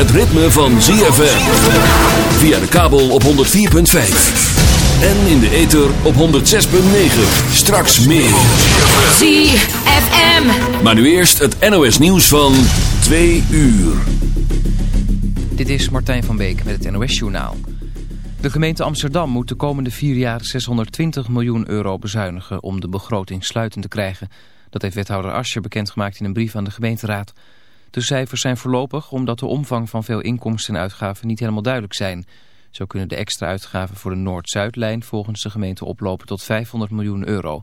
het ritme van ZFM. Via de kabel op 104.5. En in de ether op 106.9. Straks meer. ZFM. Maar nu eerst het NOS nieuws van 2 uur. Dit is Martijn van Beek met het NOS Journaal. De gemeente Amsterdam moet de komende vier jaar 620 miljoen euro bezuinigen om de begroting sluitend te krijgen. Dat heeft wethouder Ascher bekendgemaakt in een brief aan de gemeenteraad. De cijfers zijn voorlopig omdat de omvang van veel inkomsten en uitgaven niet helemaal duidelijk zijn. Zo kunnen de extra uitgaven voor de Noord-Zuidlijn volgens de gemeente oplopen tot 500 miljoen euro.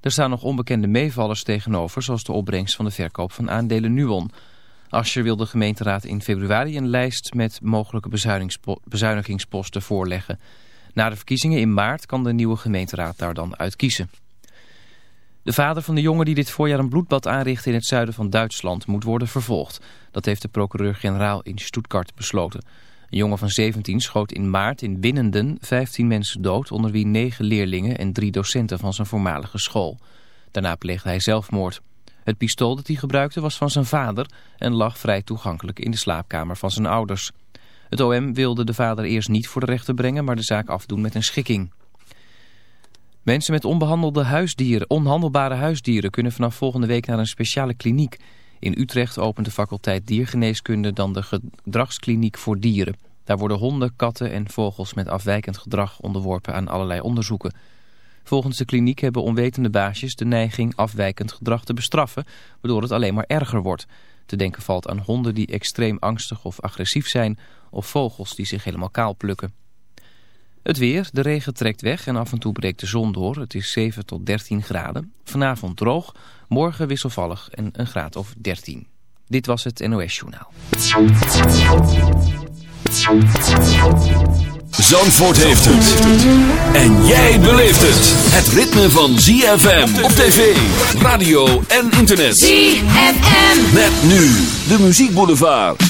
Er staan nog onbekende meevallers tegenover, zoals de opbrengst van de verkoop van aandelen Nuon. Ascher wil de gemeenteraad in februari een lijst met mogelijke bezuinigingsposten voorleggen. Na de verkiezingen in maart kan de nieuwe gemeenteraad daar dan uit kiezen. De vader van de jongen die dit voorjaar een bloedbad aanrichtte in het zuiden van Duitsland moet worden vervolgd. Dat heeft de procureur-generaal in Stuttgart besloten. Een jongen van 17 schoot in maart in Winnenden 15 mensen dood, onder wie 9 leerlingen en 3 docenten van zijn voormalige school. Daarna pleegde hij zelfmoord. Het pistool dat hij gebruikte was van zijn vader en lag vrij toegankelijk in de slaapkamer van zijn ouders. Het OM wilde de vader eerst niet voor de rechter brengen, maar de zaak afdoen met een schikking. Mensen met onbehandelde huisdieren, onhandelbare huisdieren kunnen vanaf volgende week naar een speciale kliniek. In Utrecht opent de faculteit diergeneeskunde dan de gedragskliniek voor dieren. Daar worden honden, katten en vogels met afwijkend gedrag onderworpen aan allerlei onderzoeken. Volgens de kliniek hebben onwetende baasjes de neiging afwijkend gedrag te bestraffen, waardoor het alleen maar erger wordt. Te denken valt aan honden die extreem angstig of agressief zijn of vogels die zich helemaal kaal plukken. Het weer, de regen trekt weg en af en toe breekt de zon door. Het is 7 tot 13 graden. Vanavond droog, morgen wisselvallig en een graad of 13. Dit was het NOS Journaal. Zandvoort heeft het. En jij beleeft het. Het ritme van ZFM op tv, radio en internet. ZFM. Met nu de muziekboulevard.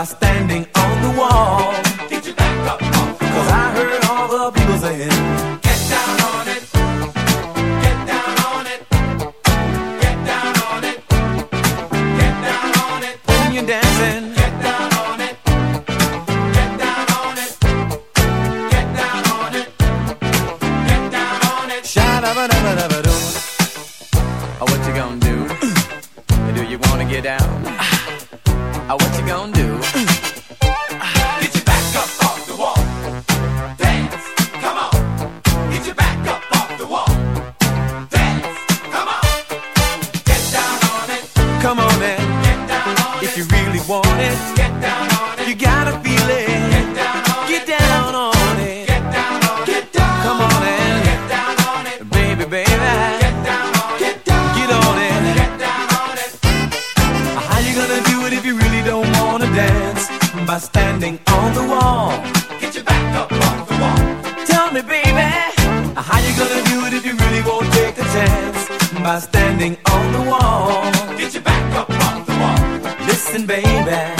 basta Get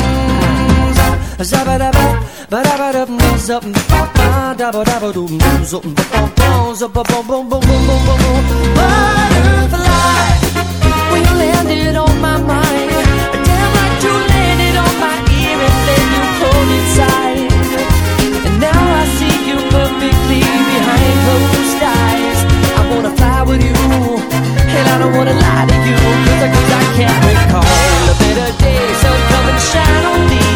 za ba ba ba da ba. Zabba-dabba, ba-dabba-dum, zup, ba-ba, dabba-dabba-dum, zup, ba-ba-bum, zup-ba-bum-bum-bum-bum-bum-bum. Butterfly, when you landed on my mind, damn like you landed on my ear and then you pulled inside. And now I see you perfectly behind closed eyes. I wanna fly with you, and I don't wanna lie to you, cause I, cause I can't recall a better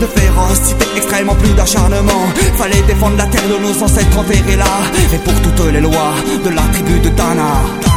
De férocité extrêmement plus d'acharnement. Fallait défendre la terre de nos ancêtres enterrés là. Et pour toutes les lois de la tribu de Dana.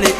La vallée,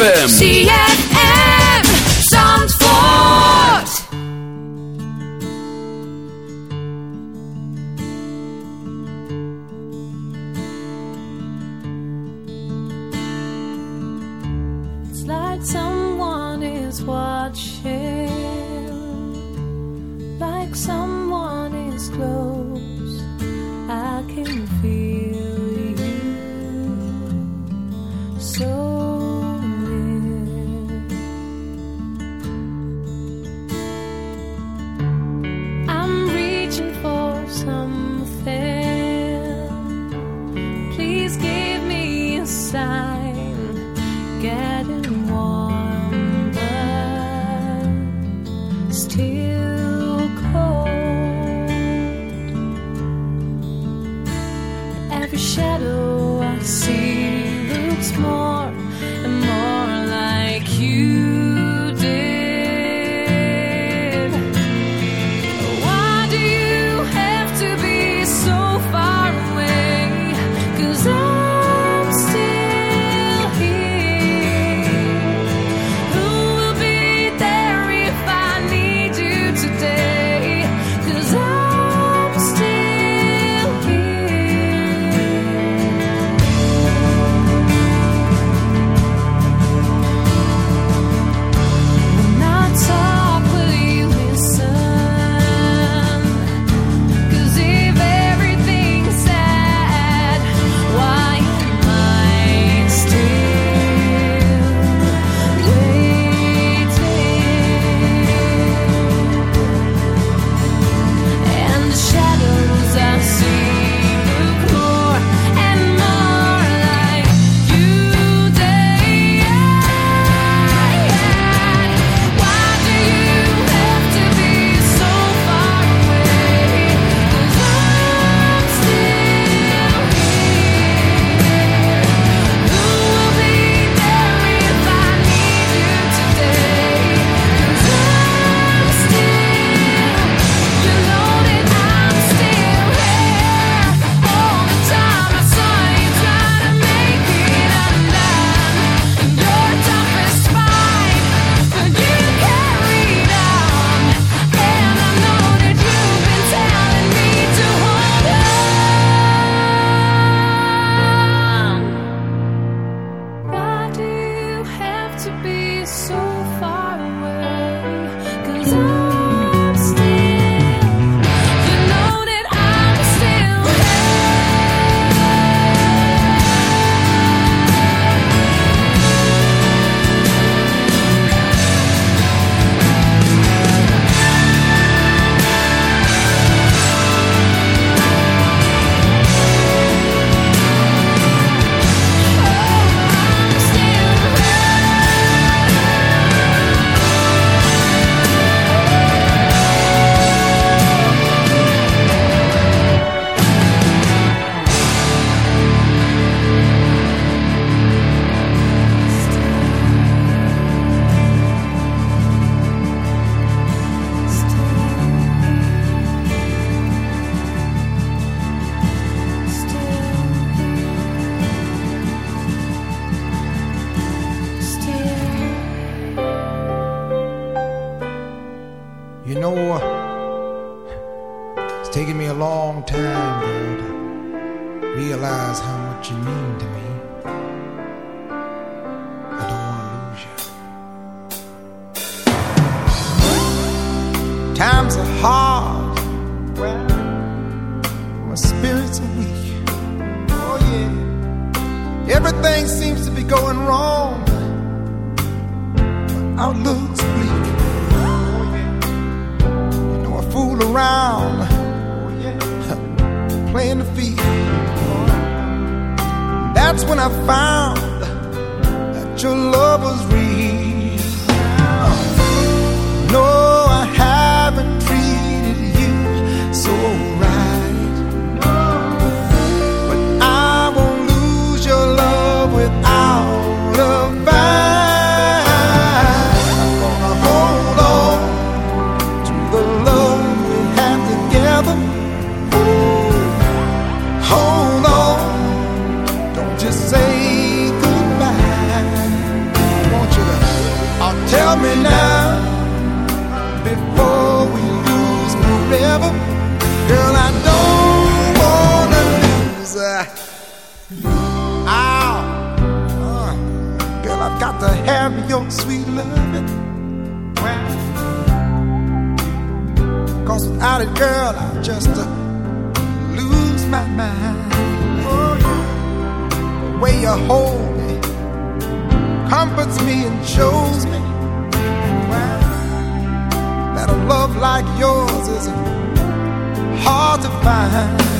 ZFM. ZFM. Zandvoort. It's like someone is watching. what you mean to me. I don't want to lose you. Times are hard. Well, my spirits are weak. Oh, yeah. Everything seems to be going wrong. My outlook when I found sweet love it, Cause without it, girl, I just uh, lose my mind. Oh. The way you hold me comforts me and shows me that a love like yours is hard to find.